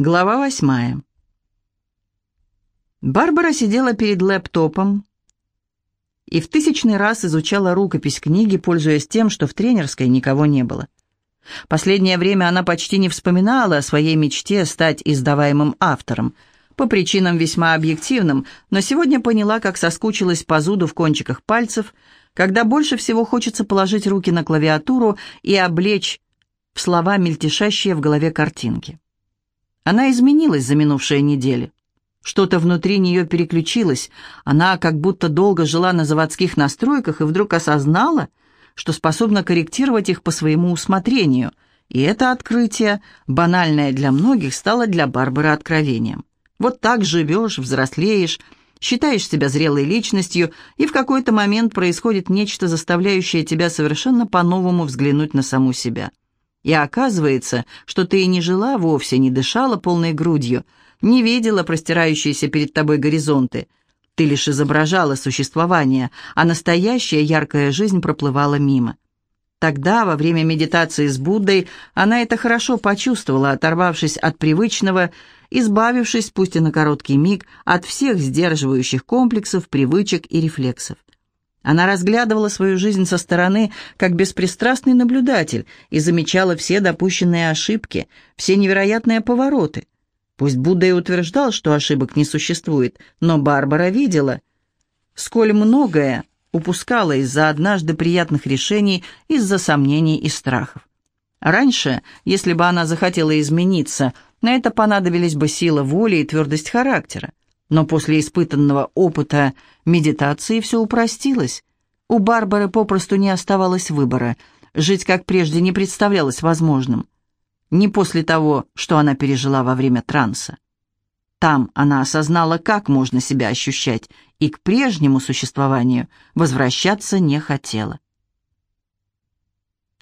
Глава восьмая. Барбара сидела перед лэптопом и в тысячный раз изучала рукопись книги, пользуясь тем, что в тренерской никого не было. Последнее время она почти не вспоминала о своей мечте стать издаваемым автором, по причинам весьма объективным, но сегодня поняла, как соскучилась по зуду в кончиках пальцев, когда больше всего хочется положить руки на клавиатуру и облечь в слова мельтешащие в голове картинки. Она изменилась за минувшие недели. Что-то внутри нее переключилось. Она как будто долго жила на заводских настройках и вдруг осознала, что способна корректировать их по своему усмотрению. И это открытие, банальное для многих, стало для Барбары откровением. Вот так живешь, взрослеешь, считаешь себя зрелой личностью, и в какой-то момент происходит нечто, заставляющее тебя совершенно по-новому взглянуть на саму себя. И оказывается, что ты и не жила вовсе, не дышала полной грудью, не видела простирающиеся перед тобой горизонты. Ты лишь изображала существование, а настоящая яркая жизнь проплывала мимо. Тогда, во время медитации с Буддой, она это хорошо почувствовала, оторвавшись от привычного, избавившись, пусть и на короткий миг, от всех сдерживающих комплексов, привычек и рефлексов. Она разглядывала свою жизнь со стороны, как беспристрастный наблюдатель, и замечала все допущенные ошибки, все невероятные повороты – Пусть Будда и утверждал, что ошибок не существует, но Барбара видела, сколь многое упускала из-за однажды приятных решений, из-за сомнений и страхов. Раньше, если бы она захотела измениться, на это понадобились бы сила воли и твердость характера. Но после испытанного опыта медитации все упростилось. У Барбары попросту не оставалось выбора. Жить как прежде не представлялось возможным не после того, что она пережила во время транса. Там она осознала, как можно себя ощущать, и к прежнему существованию возвращаться не хотела.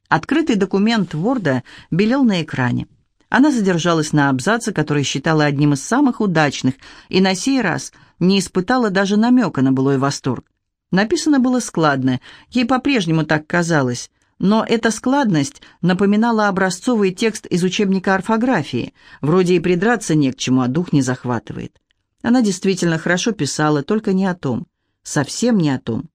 Открытый документ Ворда белел на экране. Она задержалась на абзаце, который считала одним из самых удачных, и на сей раз не испытала даже намека на былой восторг. Написано было складно, ей по-прежнему так казалось, но эта складность напоминала образцовый текст из учебника орфографии. Вроде и придраться не к чему, а дух не захватывает. Она действительно хорошо писала, только не о том. Совсем не о том.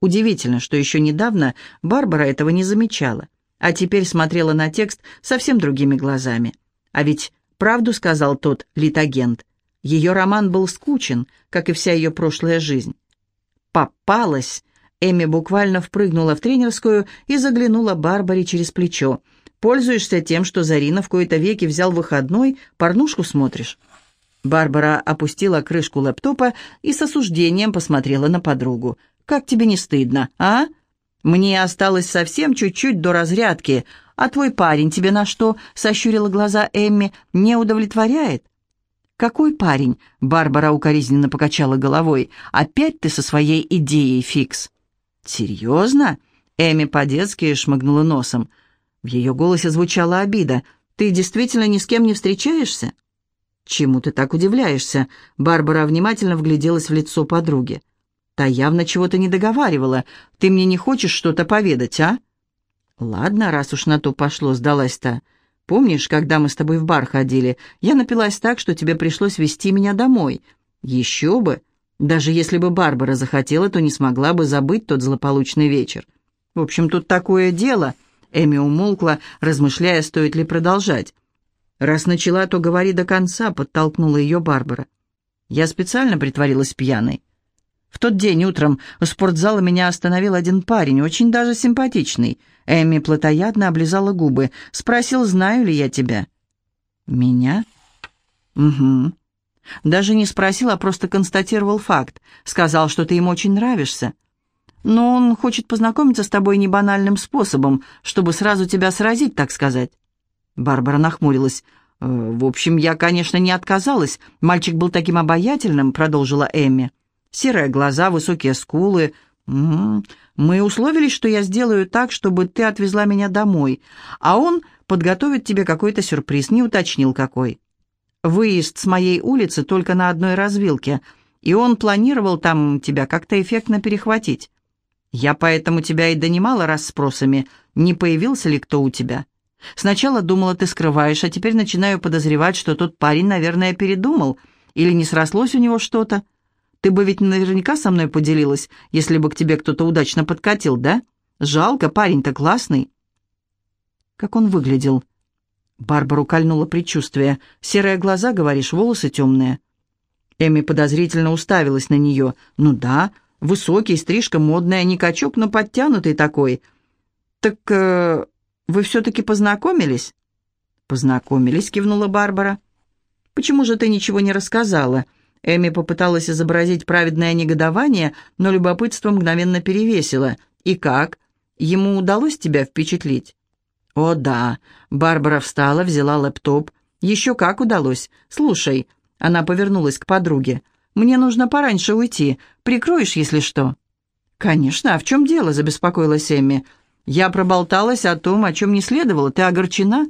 Удивительно, что еще недавно Барбара этого не замечала, а теперь смотрела на текст совсем другими глазами. А ведь правду сказал тот литагент. Ее роман был скучен, как и вся ее прошлая жизнь. «Попалась!» Эми буквально впрыгнула в тренерскую и заглянула Барбаре через плечо. «Пользуешься тем, что Зарина в кои-то веки взял выходной, порнушку смотришь?» Барбара опустила крышку лэптопа и с осуждением посмотрела на подругу. «Как тебе не стыдно, а? Мне осталось совсем чуть-чуть до разрядки. А твой парень тебе на что?» — сощурила глаза Эмми. «Не удовлетворяет?» «Какой парень?» — Барбара укоризненно покачала головой. «Опять ты со своей идеей, Фикс?» «Серьезно?» Эми по-детски шмыгнула носом. В ее голосе звучала обида. «Ты действительно ни с кем не встречаешься?» «Чему ты так удивляешься?» Барбара внимательно вгляделась в лицо подруги. «Та явно чего-то не договаривала. Ты мне не хочешь что-то поведать, а?» «Ладно, раз уж на то пошло, сдалась-то. Помнишь, когда мы с тобой в бар ходили, я напилась так, что тебе пришлось вести меня домой?» «Еще бы! Даже если бы Барбара захотела, то не смогла бы забыть тот злополучный вечер. В общем, тут такое дело. Эми умолкла, размышляя, стоит ли продолжать. «Раз начала, то говори до конца», — подтолкнула ее Барбара. Я специально притворилась пьяной. В тот день утром у спортзала меня остановил один парень, очень даже симпатичный. Эми плотоядно облизала губы. Спросил, знаю ли я тебя. «Меня?» «Угу. Даже не спросил, а просто констатировал факт. Сказал, что ты ему очень нравишься. Но он хочет познакомиться с тобой не банальным способом, чтобы сразу тебя сразить, так сказать. Барбара нахмурилась. «Э, «В общем, я, конечно, не отказалась. Мальчик был таким обаятельным», — продолжила Эмми. «Серые глаза, высокие скулы. Угу. Мы условились, что я сделаю так, чтобы ты отвезла меня домой, а он подготовит тебе какой-то сюрприз, не уточнил какой». Выезд с моей улицы только на одной развилке, и он планировал там тебя как-то эффектно перехватить. Я поэтому тебя и донимала расспросами, не появился ли кто у тебя. Сначала думала, ты скрываешь, а теперь начинаю подозревать, что тот парень, наверное, передумал. Или не срослось у него что-то. Ты бы ведь наверняка со мной поделилась, если бы к тебе кто-то удачно подкатил, да? Жалко, парень-то классный. Как он выглядел? Барбару кольнуло предчувствие. Серые глаза, говоришь, волосы темные. Эми подозрительно уставилась на нее. Ну да, высокий, стрижка модная, не качок, но подтянутый такой. Так э, вы все-таки познакомились? Познакомились, кивнула Барбара. Почему же ты ничего не рассказала? Эми попыталась изобразить праведное негодование, но любопытство мгновенно перевесило. «И как? Ему удалось тебя впечатлить?» «О, да». Барбара встала, взяла лэптоп. «Еще как удалось. Слушай». Она повернулась к подруге. «Мне нужно пораньше уйти. Прикроешь, если что?» «Конечно. А в чем дело?» – забеспокоилась Эмми. «Я проболталась о том, о чем не следовало. Ты огорчена?»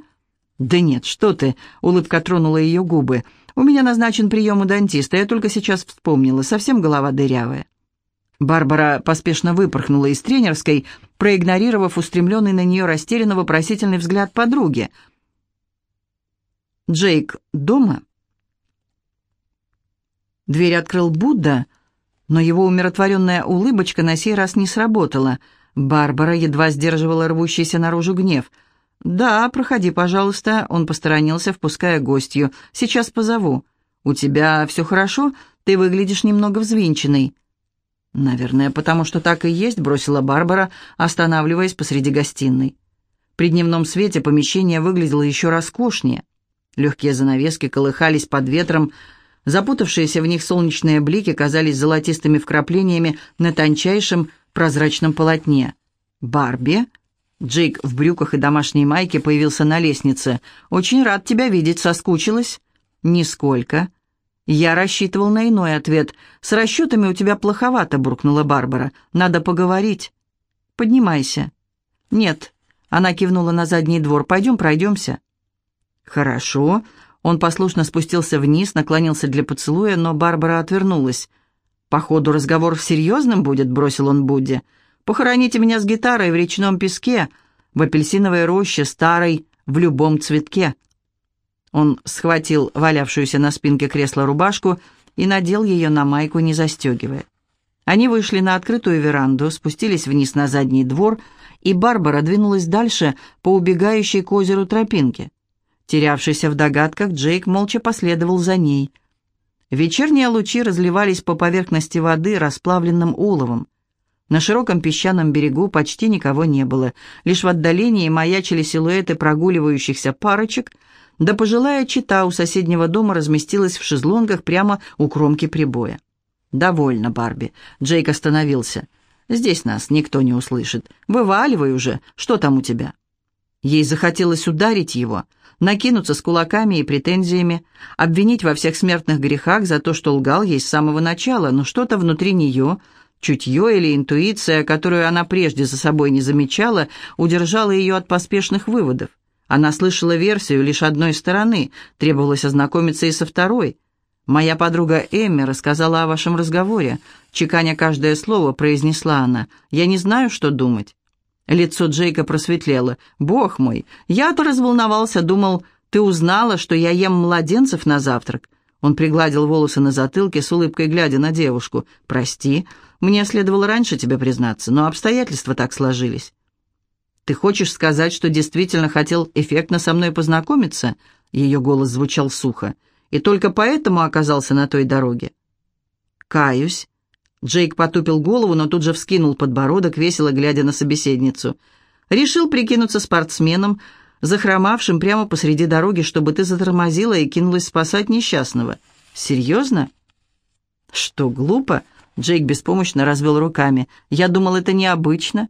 «Да нет, что ты!» — улыбка тронула ее губы. «У меня назначен прием у дантиста. Я только сейчас вспомнила. Совсем голова дырявая». Барбара поспешно выпорхнула из тренерской, проигнорировав устремленный на нее растерянно-вопросительный взгляд подруги. «Джейк дома?» Дверь открыл Будда, но его умиротворенная улыбочка на сей раз не сработала. Барбара едва сдерживала рвущийся наружу гнев — «Да, проходи, пожалуйста», — он посторонился, впуская гостью. «Сейчас позову. У тебя все хорошо? Ты выглядишь немного взвинченный». «Наверное, потому что так и есть», — бросила Барбара, останавливаясь посреди гостиной. При дневном свете помещение выглядело еще роскошнее. Легкие занавески колыхались под ветром, запутавшиеся в них солнечные блики казались золотистыми вкраплениями на тончайшем прозрачном полотне. «Барби?» Джейк в брюках и домашней майке появился на лестнице. «Очень рад тебя видеть, соскучилась?» «Нисколько». «Я рассчитывал на иной ответ. С расчетами у тебя плоховато», — буркнула Барбара. «Надо поговорить». «Поднимайся». «Нет». Она кивнула на задний двор. «Пойдем пройдемся». «Хорошо». Он послушно спустился вниз, наклонился для поцелуя, но Барбара отвернулась. «Походу, разговор серьезным будет», — бросил он Будде. Похороните меня с гитарой в речном песке, в апельсиновой роще, старой, в любом цветке». Он схватил валявшуюся на спинке кресла рубашку и надел ее на майку, не застегивая. Они вышли на открытую веранду, спустились вниз на задний двор, и Барбара двинулась дальше по убегающей к озеру тропинке. Терявшийся в догадках, Джейк молча последовал за ней. Вечерние лучи разливались по поверхности воды расплавленным оловом. На широком песчаном берегу почти никого не было. Лишь в отдалении маячили силуэты прогуливающихся парочек, да пожилая чита у соседнего дома разместилась в шезлонгах прямо у кромки прибоя. «Довольно, Барби». Джейк остановился. «Здесь нас никто не услышит. Вываливай уже. Что там у тебя?» Ей захотелось ударить его, накинуться с кулаками и претензиями, обвинить во всех смертных грехах за то, что лгал ей с самого начала, но что-то внутри нее Чутье или интуиция, которую она прежде за собой не замечала, удержала ее от поспешных выводов. Она слышала версию лишь одной стороны, требовалось ознакомиться и со второй. «Моя подруга Эмми рассказала о вашем разговоре», чеканя каждое слово, произнесла она. «Я не знаю, что думать». Лицо Джейка просветлело. «Бог мой, я-то разволновался, думал, ты узнала, что я ем младенцев на завтрак». Он пригладил волосы на затылке с улыбкой, глядя на девушку. «Прости, мне следовало раньше тебе признаться, но обстоятельства так сложились. Ты хочешь сказать, что действительно хотел эффектно со мной познакомиться? Ее голос звучал сухо. И только поэтому оказался на той дороге. Каюсь. Джейк потупил голову, но тут же вскинул подбородок, весело глядя на собеседницу. Решил прикинуться спортсменом, захромавшим прямо посреди дороги, чтобы ты затормозила и кинулась спасать несчастного. Серьезно? Что, глупо? Джейк беспомощно развел руками. «Я думал, это необычно.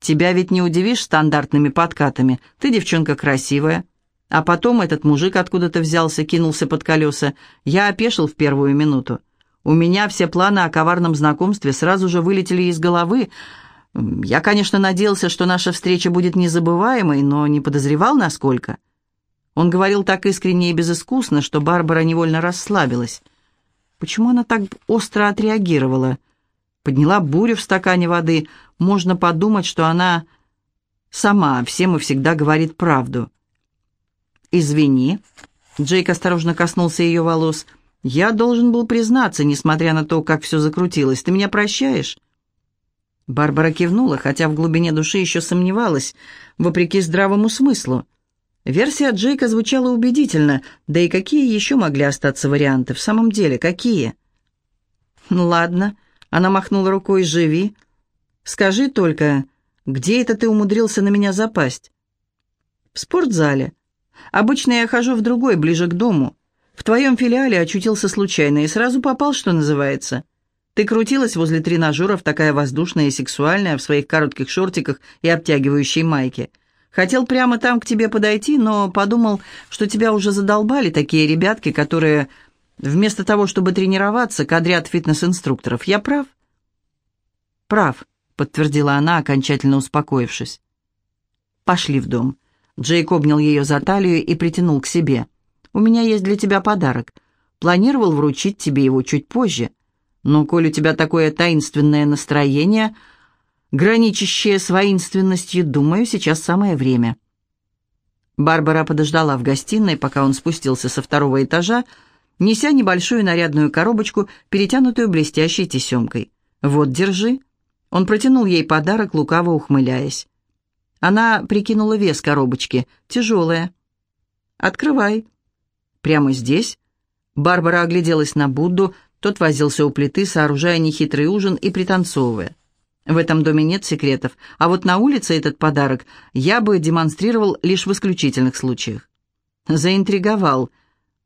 Тебя ведь не удивишь стандартными подкатами. Ты девчонка красивая». А потом этот мужик откуда-то взялся, кинулся под колеса. Я опешил в первую минуту. У меня все планы о коварном знакомстве сразу же вылетели из головы. Я, конечно, надеялся, что наша встреча будет незабываемой, но не подозревал, насколько. Он говорил так искренне и безыскусно, что Барбара невольно расслабилась. Почему она так остро отреагировала? Подняла бурю в стакане воды. Можно подумать, что она сама всем и всегда говорит правду. «Извини». Джейк осторожно коснулся ее волос. «Я должен был признаться, несмотря на то, как все закрутилось. Ты меня прощаешь?» Барбара кивнула, хотя в глубине души еще сомневалась, вопреки здравому смыслу. Версия Джейка звучала убедительно, да и какие еще могли остаться варианты? В самом деле, какие? «Ну ладно», — она махнула рукой, — «живи. Скажи только, где это ты умудрился на меня запасть?» «В спортзале. Обычно я хожу в другой, ближе к дому. В твоем филиале очутился случайно и сразу попал, что называется. Ты крутилась возле тренажеров, такая воздушная и сексуальная, в своих коротких шортиках и обтягивающей майке. Хотел прямо там к тебе подойти, но подумал, что тебя уже задолбали такие ребятки, которые вместо того, чтобы тренироваться, кадрят фитнес-инструкторов. Я прав?» «Прав», — подтвердила она, окончательно успокоившись. «Пошли в дом». Джейк обнял ее за талию и притянул к себе. «У меня есть для тебя подарок. Планировал вручить тебе его чуть позже. Но, коль у тебя такое таинственное настроение, граничащее с воинственностью, думаю, сейчас самое время». Барбара подождала в гостиной, пока он спустился со второго этажа, неся небольшую нарядную коробочку, перетянутую блестящей тесемкой. «Вот, держи». Он протянул ей подарок, лукаво ухмыляясь. Она прикинула вес коробочки. Тяжелая. «Открывай». «Прямо здесь?» Барбара огляделась на Будду, тот возился у плиты, сооружая нехитрый ужин и пританцовывая. В этом доме нет секретов, а вот на улице этот подарок я бы демонстрировал лишь в исключительных случаях. Заинтриговал.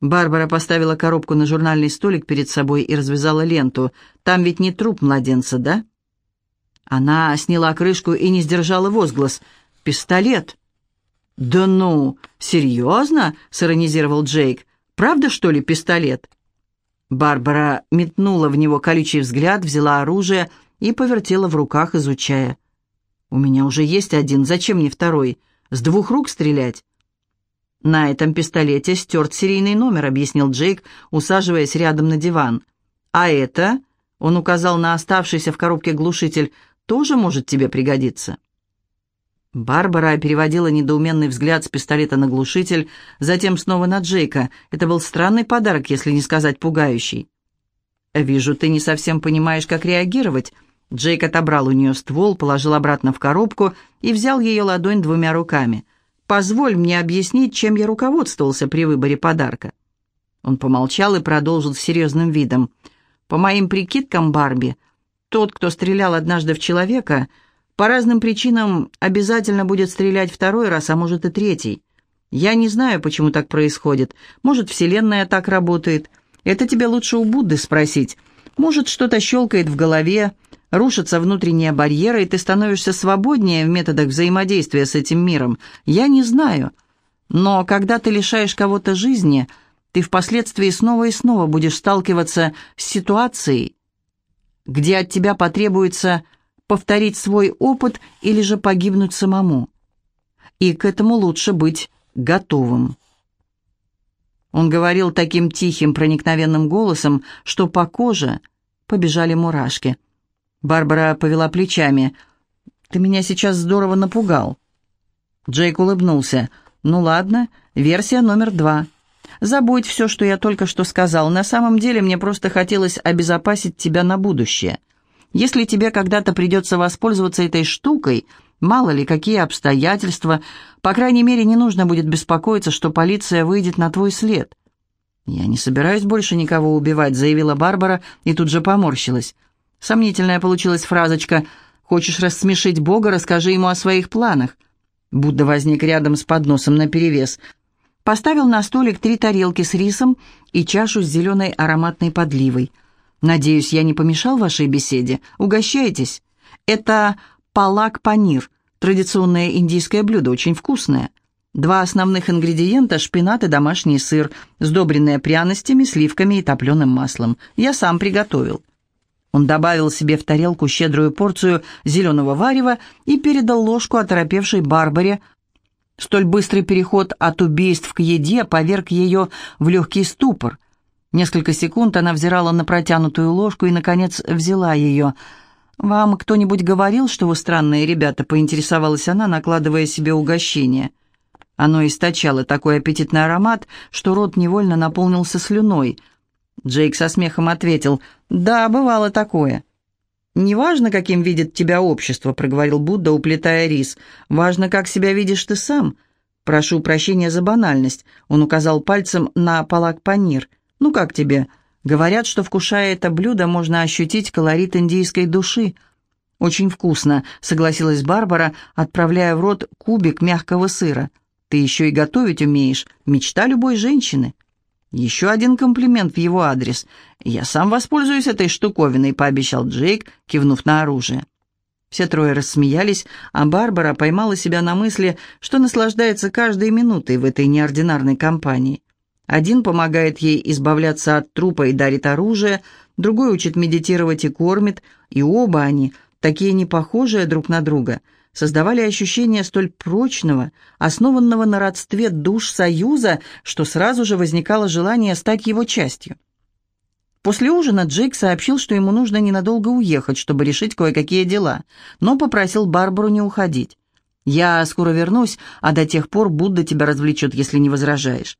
Барбара поставила коробку на журнальный столик перед собой и развязала ленту. Там ведь не труп младенца, да? Она сняла крышку и не сдержала возглас – пистолет». «Да ну, серьезно?» — сиронизировал Джейк. «Правда, что ли, пистолет?» Барбара метнула в него колючий взгляд, взяла оружие и повертела в руках, изучая. «У меня уже есть один, зачем мне второй? С двух рук стрелять?» «На этом пистолете стерт серийный номер», — объяснил Джейк, усаживаясь рядом на диван. «А это?» — он указал на оставшийся в коробке глушитель. «Тоже может тебе пригодиться». Барбара переводила недоуменный взгляд с пистолета на глушитель, затем снова на Джейка. Это был странный подарок, если не сказать пугающий. «Вижу, ты не совсем понимаешь, как реагировать». Джейк отобрал у нее ствол, положил обратно в коробку и взял ее ладонь двумя руками. «Позволь мне объяснить, чем я руководствовался при выборе подарка». Он помолчал и продолжил с серьезным видом. «По моим прикидкам, Барби, тот, кто стрелял однажды в человека, — по разным причинам обязательно будет стрелять второй раз, а может и третий. Я не знаю, почему так происходит. Может, Вселенная так работает. Это тебе лучше у Будды спросить. Может, что-то щелкает в голове, рушатся внутренние барьеры, и ты становишься свободнее в методах взаимодействия с этим миром. Я не знаю. Но когда ты лишаешь кого-то жизни, ты впоследствии снова и снова будешь сталкиваться с ситуацией, где от тебя потребуется повторить свой опыт или же погибнуть самому. И к этому лучше быть готовым. Он говорил таким тихим, проникновенным голосом, что по коже побежали мурашки. Барбара повела плечами. «Ты меня сейчас здорово напугал». Джейк улыбнулся. «Ну ладно, версия номер два. Забудь все, что я только что сказал. На самом деле мне просто хотелось обезопасить тебя на будущее. Если тебе когда-то придется воспользоваться этой штукой, мало ли какие обстоятельства, по крайней мере, не нужно будет беспокоиться, что полиция выйдет на твой след». «Я не собираюсь больше никого убивать», — заявила Барбара и тут же поморщилась. Сомнительная получилась фразочка «Хочешь рассмешить Бога, расскажи ему о своих планах». Будда возник рядом с подносом наперевес. Поставил на столик три тарелки с рисом и чашу с зеленой ароматной подливой — «Надеюсь, я не помешал вашей беседе. Угощайтесь. Это палак-панир, традиционное индийское блюдо, очень вкусное. Два основных ингредиента – шпинат и домашний сыр, сдобренные пряностями, сливками и топленым маслом. Я сам приготовил». Он добавил себе в тарелку щедрую порцию зеленого варева и передал ложку оторопевшей Барбаре. Столь быстрый переход от убийств к еде поверг ее в легкий ступор – Несколько секунд она взирала на протянутую ложку и, наконец, взяла ее. «Вам кто-нибудь говорил, что вы странные ребята?» — поинтересовалась она, накладывая себе угощение. Оно источало такой аппетитный аромат, что рот невольно наполнился слюной. Джейк со смехом ответил, «Да, бывало такое». «Неважно, каким видит тебя общество», — проговорил Будда, уплетая рис. «Важно, как себя видишь ты сам. Прошу прощения за банальность». Он указал пальцем на палак-панир. «Ну как тебе?» Говорят, что, вкушая это блюдо, можно ощутить колорит индийской души. «Очень вкусно», — согласилась Барбара, отправляя в рот кубик мягкого сыра. «Ты еще и готовить умеешь. Мечта любой женщины». Еще один комплимент в его адрес. «Я сам воспользуюсь этой штуковиной», — пообещал Джейк, кивнув на оружие. Все трое рассмеялись, а Барбара поймала себя на мысли, что наслаждается каждой минутой в этой неординарной компании. Один помогает ей избавляться от трупа и дарит оружие, другой учит медитировать и кормит, и оба они, такие непохожие друг на друга — создавали ощущение столь прочного, основанного на родстве душ союза, что сразу же возникало желание стать его частью. После ужина Джейк сообщил, что ему нужно ненадолго уехать, чтобы решить кое-какие дела, но попросил Барбару не уходить. «Я скоро вернусь, а до тех пор Будда тебя развлечет, если не возражаешь».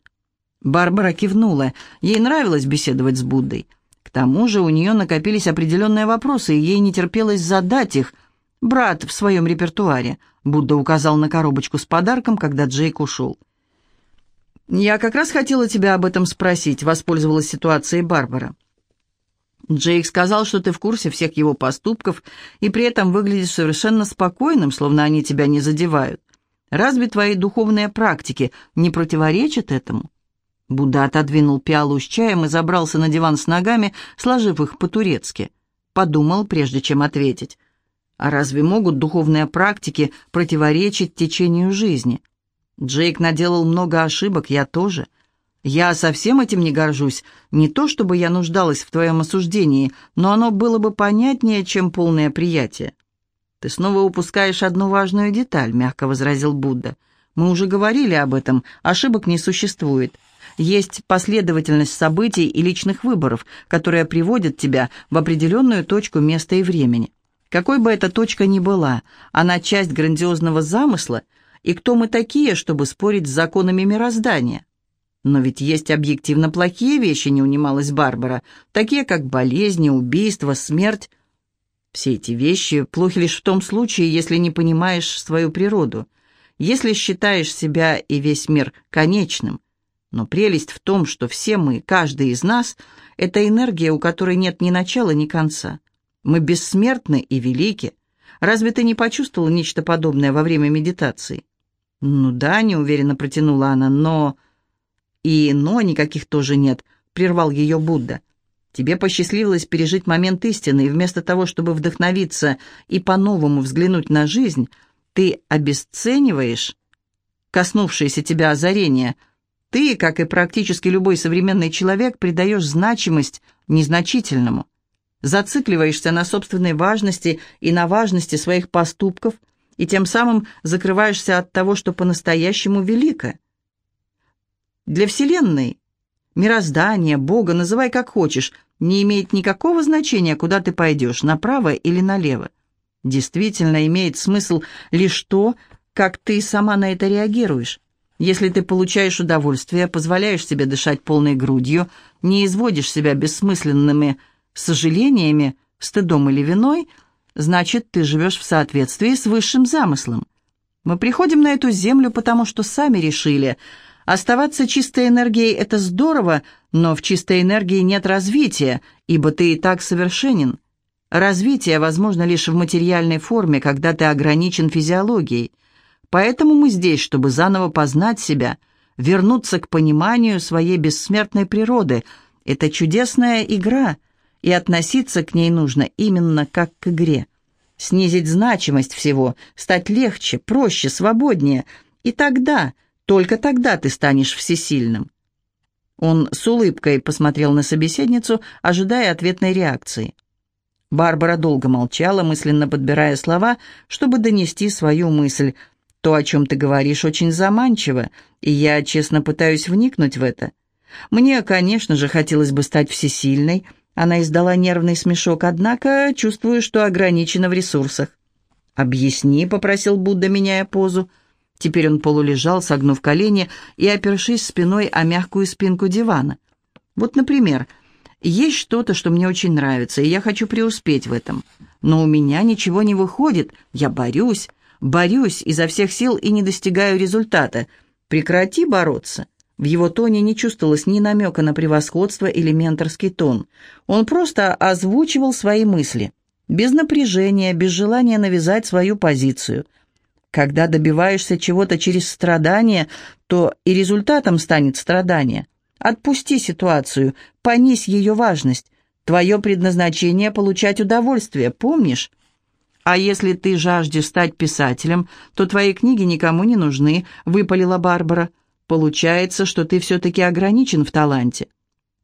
Барбара кивнула. Ей нравилось беседовать с Буддой. К тому же у нее накопились определенные вопросы, и ей не терпелось задать их – «Брат в своем репертуаре», — Будда указал на коробочку с подарком, когда Джейк ушел. «Я как раз хотела тебя об этом спросить», — воспользовалась ситуацией Барбара. Джейк сказал, что ты в курсе всех его поступков и при этом выглядишь совершенно спокойным, словно они тебя не задевают. Разве твои духовные практики не противоречат этому?» Будда отодвинул пиалу с чаем и забрался на диван с ногами, сложив их по-турецки. Подумал, прежде чем ответить. А разве могут духовные практики противоречить течению жизни? Джейк наделал много ошибок, я тоже. Я совсем этим не горжусь. Не то, чтобы я нуждалась в твоем осуждении, но оно было бы понятнее, чем полное приятие. «Ты снова упускаешь одну важную деталь», — мягко возразил Будда. «Мы уже говорили об этом, ошибок не существует. Есть последовательность событий и личных выборов, которая приводит тебя в определенную точку места и времени. Какой бы эта точка ни была, она часть грандиозного замысла, и кто мы такие, чтобы спорить с законами мироздания? Но ведь есть объективно плохие вещи, не унималась Барбара, такие как болезни, убийства, смерть. Все эти вещи плохи лишь в том случае, если не понимаешь свою природу, если считаешь себя и весь мир конечным. Но прелесть в том, что все мы, каждый из нас, это энергия, у которой нет ни начала, ни конца. Мы бессмертны и велики. Разве ты не почувствовала нечто подобное во время медитации? Ну да, неуверенно протянула она, но... И «но» никаких тоже нет, прервал ее Будда. Тебе посчастливилось пережить момент истины, и вместо того, чтобы вдохновиться и по-новому взглянуть на жизнь, ты обесцениваешь коснувшееся тебя озарение. Ты, как и практически любой современный человек, придаешь значимость незначительному зацикливаешься на собственной важности и на важности своих поступков, и тем самым закрываешься от того, что по-настоящему велико. Для Вселенной, мироздания, Бога, называй как хочешь, не имеет никакого значения, куда ты пойдешь, направо или налево. Действительно имеет смысл лишь то, как ты сама на это реагируешь. Если ты получаешь удовольствие, позволяешь себе дышать полной грудью, не изводишь себя бессмысленными сожалениями, стыдом или виной, значит, ты живешь в соответствии с высшим замыслом. Мы приходим на эту землю, потому что сами решили. Оставаться чистой энергией – это здорово, но в чистой энергии нет развития, ибо ты и так совершенен. Развитие возможно лишь в материальной форме, когда ты ограничен физиологией. Поэтому мы здесь, чтобы заново познать себя, вернуться к пониманию своей бессмертной природы. Это чудесная игра – и относиться к ней нужно именно как к игре. Снизить значимость всего, стать легче, проще, свободнее, и тогда, только тогда ты станешь всесильным. Он с улыбкой посмотрел на собеседницу, ожидая ответной реакции. Барбара долго молчала, мысленно подбирая слова, чтобы донести свою мысль. «То, о чем ты говоришь, очень заманчиво, и я честно пытаюсь вникнуть в это. Мне, конечно же, хотелось бы стать всесильной, она издала нервный смешок, однако чувствую, что ограничена в ресурсах. «Объясни», — попросил Будда, меняя позу. Теперь он полулежал, согнув колени и опершись спиной о мягкую спинку дивана. «Вот, например, есть что-то, что мне очень нравится, и я хочу преуспеть в этом. Но у меня ничего не выходит, я борюсь, борюсь изо всех сил и не достигаю результата. Прекрати бороться». В его тоне не чувствовалось ни намека на превосходство или менторский тон. Он просто озвучивал свои мысли. Без напряжения, без желания навязать свою позицию. Когда добиваешься чего-то через страдания, то и результатом станет страдание. Отпусти ситуацию, понизь ее важность. Твое предназначение – получать удовольствие, помнишь? А если ты жаждешь стать писателем, то твои книги никому не нужны, выпалила Барбара. Получается, что ты все-таки ограничен в таланте.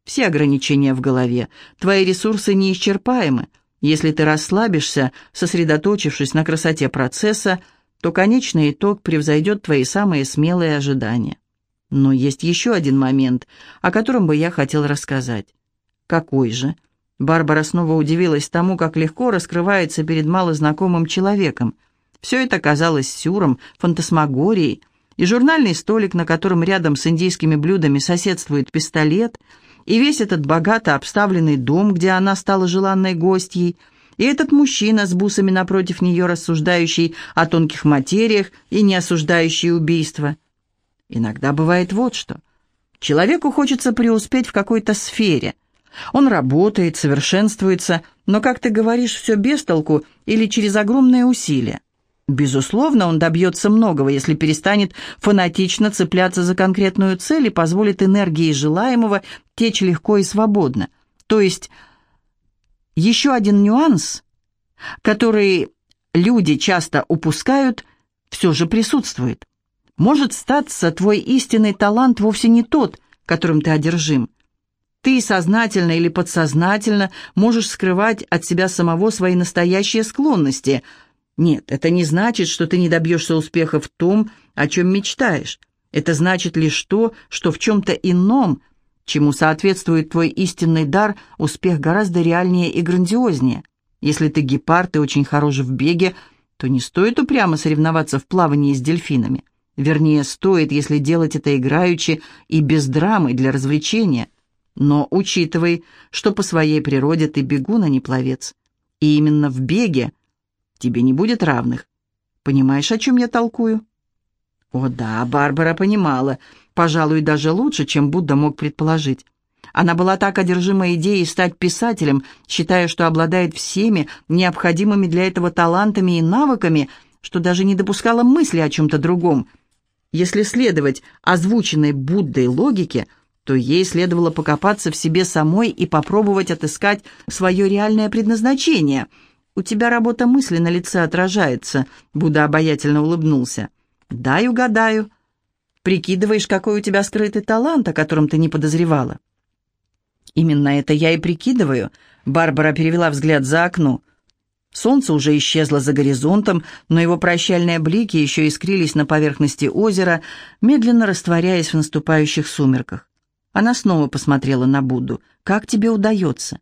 Все ограничения в голове, твои ресурсы неисчерпаемы. Если ты расслабишься, сосредоточившись на красоте процесса, то конечный итог превзойдет твои самые смелые ожидания. Но есть еще один момент, о котором бы я хотел рассказать. Какой же? Барбара снова удивилась тому, как легко раскрывается перед малознакомым человеком. Все это казалось сюром, фантасмагорией, и журнальный столик, на котором рядом с индийскими блюдами соседствует пистолет, и весь этот богато обставленный дом, где она стала желанной гостьей, и этот мужчина с бусами напротив нее, рассуждающий о тонких материях и не осуждающий убийство. Иногда бывает вот что. Человеку хочется преуспеть в какой-то сфере. Он работает, совершенствуется, но, как ты говоришь, все без толку или через огромные усилия. Безусловно, он добьется многого, если перестанет фанатично цепляться за конкретную цель и позволит энергии желаемого течь легко и свободно. То есть, еще один нюанс, который люди часто упускают, все же присутствует. Может статься твой истинный талант вовсе не тот, которым ты одержим. Ты сознательно или подсознательно можешь скрывать от себя самого свои настоящие склонности – нет, это не значит, что ты не добьешься успеха в том, о чем мечтаешь. Это значит лишь то, что в чем-то ином, чему соответствует твой истинный дар, успех гораздо реальнее и грандиознее. Если ты гепард и очень хорош в беге, то не стоит упрямо соревноваться в плавании с дельфинами. Вернее, стоит, если делать это играючи и без драмы для развлечения. Но учитывай, что по своей природе ты бегун, а не пловец. И именно в беге – тебе не будет равных. Понимаешь, о чем я толкую?» О да, Барбара понимала, пожалуй, даже лучше, чем Будда мог предположить. Она была так одержима идеей стать писателем, считая, что обладает всеми необходимыми для этого талантами и навыками, что даже не допускала мысли о чем-то другом. Если следовать озвученной Буддой логике, то ей следовало покопаться в себе самой и попробовать отыскать свое реальное предназначение — «У тебя работа мысли на лице отражается», — Будда обаятельно улыбнулся. «Дай угадаю. Прикидываешь, какой у тебя скрытый талант, о котором ты не подозревала». «Именно это я и прикидываю», — Барбара перевела взгляд за окно. Солнце уже исчезло за горизонтом, но его прощальные блики еще искрились на поверхности озера, медленно растворяясь в наступающих сумерках. Она снова посмотрела на Будду. «Как тебе удается?»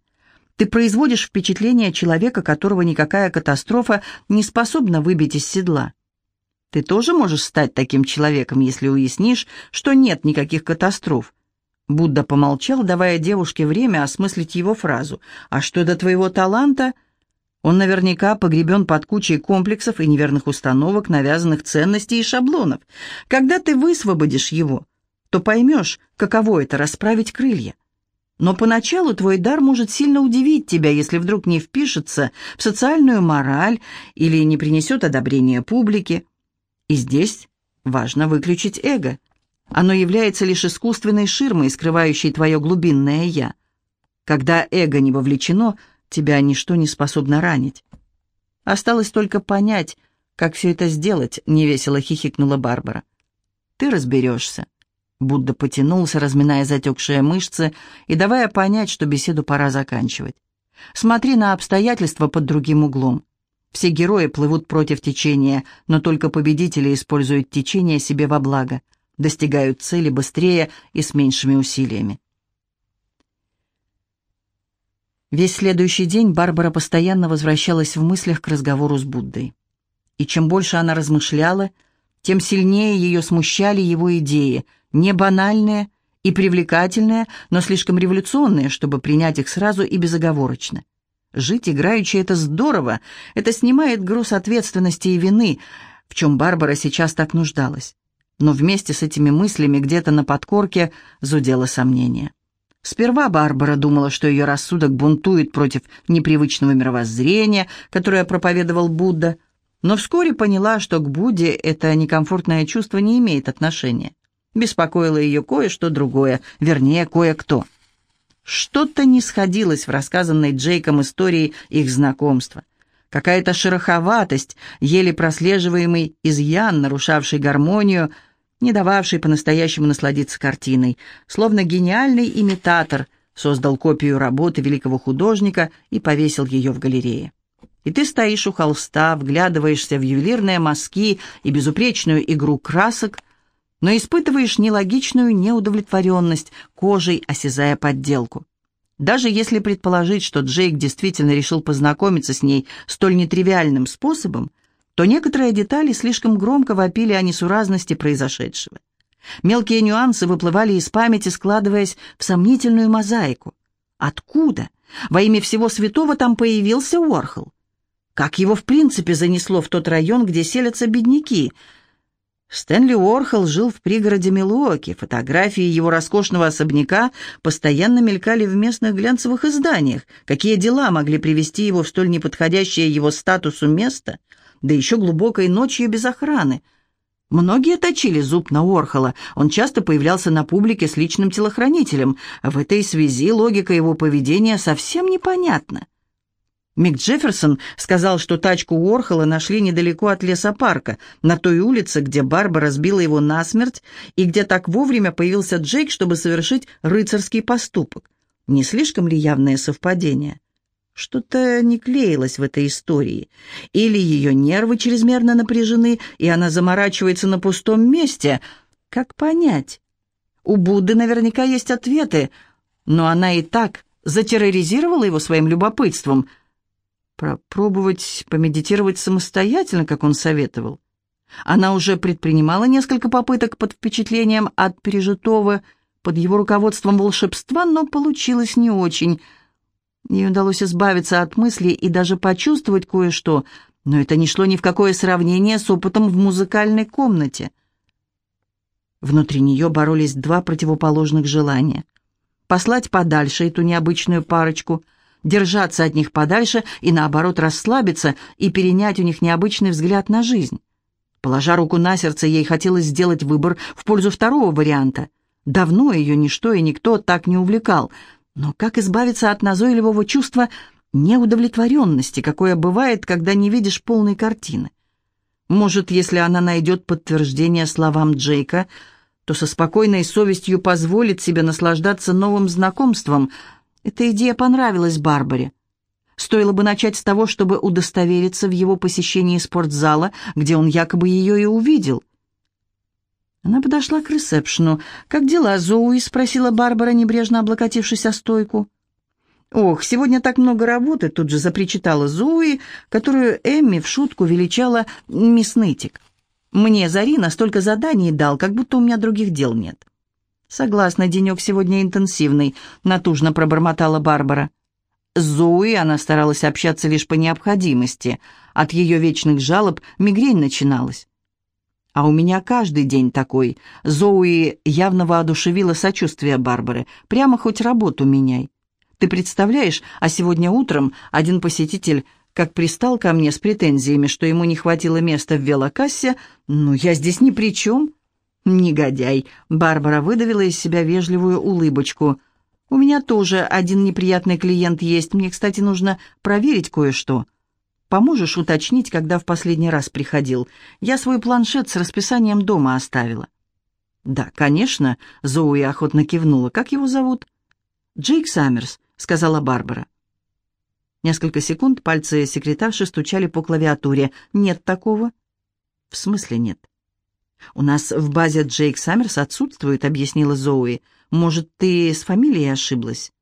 Ты производишь впечатление человека, которого никакая катастрофа не способна выбить из седла. Ты тоже можешь стать таким человеком, если уяснишь, что нет никаких катастроф. Будда помолчал, давая девушке время осмыслить его фразу. «А что до твоего таланта?» Он наверняка погребен под кучей комплексов и неверных установок, навязанных ценностей и шаблонов. Когда ты высвободишь его, то поймешь, каково это расправить крылья. Но поначалу твой дар может сильно удивить тебя, если вдруг не впишется в социальную мораль или не принесет одобрения публике. И здесь важно выключить эго. Оно является лишь искусственной ширмой, скрывающей твое глубинное «я». Когда эго не вовлечено, тебя ничто не способно ранить. Осталось только понять, как все это сделать, невесело хихикнула Барбара. Ты разберешься. Будда потянулся, разминая затекшие мышцы и давая понять, что беседу пора заканчивать. «Смотри на обстоятельства под другим углом. Все герои плывут против течения, но только победители используют течение себе во благо, достигают цели быстрее и с меньшими усилиями». Весь следующий день Барбара постоянно возвращалась в мыслях к разговору с Буддой. И чем больше она размышляла, тем сильнее ее смущали его идеи, не банальные и привлекательные, но слишком революционные, чтобы принять их сразу и безоговорочно. Жить играючи — это здорово, это снимает груз ответственности и вины, в чем Барбара сейчас так нуждалась. Но вместе с этими мыслями где-то на подкорке зудело сомнение. Сперва Барбара думала, что ее рассудок бунтует против непривычного мировоззрения, которое проповедовал Будда, но вскоре поняла, что к Будде это некомфортное чувство не имеет отношения. Беспокоило ее кое-что другое, вернее, кое-кто. Что-то не сходилось в рассказанной Джейком истории их знакомства. Какая-то шероховатость, еле прослеживаемый изъян, нарушавший гармонию, не дававший по-настоящему насладиться картиной, словно гениальный имитатор создал копию работы великого художника и повесил ее в галерее. И ты стоишь у холста, вглядываешься в ювелирные мазки и безупречную игру красок, но испытываешь нелогичную неудовлетворенность, кожей осязая подделку. Даже если предположить, что Джейк действительно решил познакомиться с ней столь нетривиальным способом, то некоторые детали слишком громко вопили о несуразности произошедшего. Мелкие нюансы выплывали из памяти, складываясь в сомнительную мозаику. Откуда? Во имя всего святого там появился Уорхол. Как его в принципе занесло в тот район, где селятся бедняки – Стэнли Уорхол жил в пригороде Милуоки. Фотографии его роскошного особняка постоянно мелькали в местных глянцевых изданиях. Какие дела могли привести его в столь неподходящее его статусу место, да еще глубокой ночью без охраны? Многие точили зуб на Уорхола. Он часто появлялся на публике с личным телохранителем. В этой связи логика его поведения совсем непонятна. Мик Джефферсон сказал, что тачку Уорхола нашли недалеко от лесопарка, на той улице, где Барбара сбила его насмерть, и где так вовремя появился Джейк, чтобы совершить рыцарский поступок. Не слишком ли явное совпадение? Что-то не клеилось в этой истории. Или ее нервы чрезмерно напряжены, и она заморачивается на пустом месте. Как понять? У Будды наверняка есть ответы, но она и так затерроризировала его своим любопытством – Пропробовать помедитировать самостоятельно, как он советовал. Она уже предпринимала несколько попыток под впечатлением от пережитого под его руководством волшебства, но получилось не очень. Ей удалось избавиться от мыслей и даже почувствовать кое-что, но это не шло ни в какое сравнение с опытом в музыкальной комнате. Внутри нее боролись два противоположных желания. Послать подальше эту необычную парочку — держаться от них подальше и, наоборот, расслабиться и перенять у них необычный взгляд на жизнь. Положа руку на сердце, ей хотелось сделать выбор в пользу второго варианта. Давно ее ничто и никто так не увлекал. Но как избавиться от назойливого чувства неудовлетворенности, какое бывает, когда не видишь полной картины? Может, если она найдет подтверждение словам Джейка, то со спокойной совестью позволит себе наслаждаться новым знакомством – эта идея понравилась Барбаре. Стоило бы начать с того, чтобы удостовериться в его посещении спортзала, где он якобы ее и увидел. Она подошла к ресепшену. «Как дела, Зоуи?» — спросила Барбара, небрежно облокотившись о стойку. «Ох, сегодня так много работы!» — тут же запричитала Зоуи, которую Эмми в шутку величала «мисс Нытик». «Мне Зарина столько заданий дал, как будто у меня других дел нет». «Согласна, денек сегодня интенсивный», — натужно пробормотала Барбара. С Зоуи она старалась общаться лишь по необходимости. От ее вечных жалоб мигрень начиналась. «А у меня каждый день такой». Зоуи явно воодушевила сочувствие Барбары. «Прямо хоть работу меняй. Ты представляешь, а сегодня утром один посетитель как пристал ко мне с претензиями, что ему не хватило места в велокассе, ну, я здесь ни при чем». «Негодяй!» — Барбара выдавила из себя вежливую улыбочку. «У меня тоже один неприятный клиент есть. Мне, кстати, нужно проверить кое-что. Поможешь уточнить, когда в последний раз приходил? Я свой планшет с расписанием дома оставила». «Да, конечно», — Зоуи охотно кивнула. «Как его зовут?» «Джейк Саммерс», — сказала Барбара. Несколько секунд пальцы секретарши стучали по клавиатуре. «Нет такого». «В смысле нет?» «У нас в базе Джейк Саммерс отсутствует», — объяснила Зоуи. «Может, ты с фамилией ошиблась?»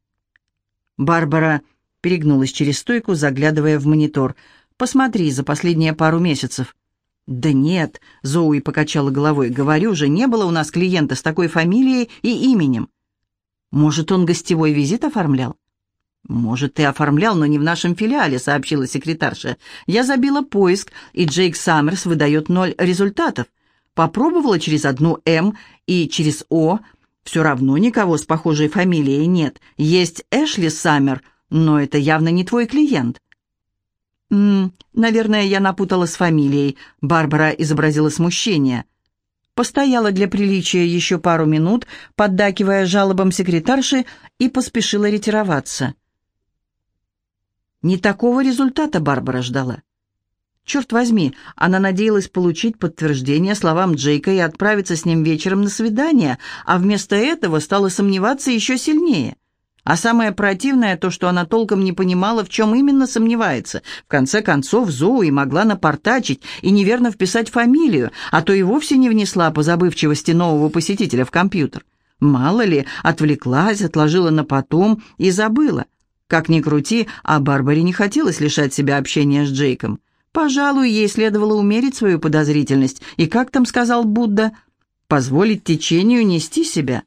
Барбара перегнулась через стойку, заглядывая в монитор. «Посмотри за последние пару месяцев». «Да нет», — Зоуи покачала головой, — «говорю же, не было у нас клиента с такой фамилией и именем». «Может, он гостевой визит оформлял?» «Может, ты оформлял, но не в нашем филиале», — сообщила секретарша. «Я забила поиск, и Джейк Саммерс выдает ноль результатов. Попробовала через одну «М» и через «О». Все равно никого с похожей фамилией нет. Есть Эшли Саммер, но это явно не твой клиент». «М наверное, я напутала с фамилией», — Барбара изобразила смущение. Постояла для приличия еще пару минут, поддакивая жалобам секретарши, и поспешила ретироваться. Не такого результата Барбара ждала. Черт возьми, она надеялась получить подтверждение словам Джейка и отправиться с ним вечером на свидание, а вместо этого стала сомневаться еще сильнее. А самое противное то, что она толком не понимала, в чем именно сомневается. В конце концов, Зоуи могла напортачить и неверно вписать фамилию, а то и вовсе не внесла по забывчивости нового посетителя в компьютер. Мало ли, отвлеклась, отложила на потом и забыла. Как ни крути, а Барбаре не хотелось лишать себя общения с Джейком. Пожалуй, ей следовало умерить свою подозрительность и, как там сказал Будда, позволить течению нести себя.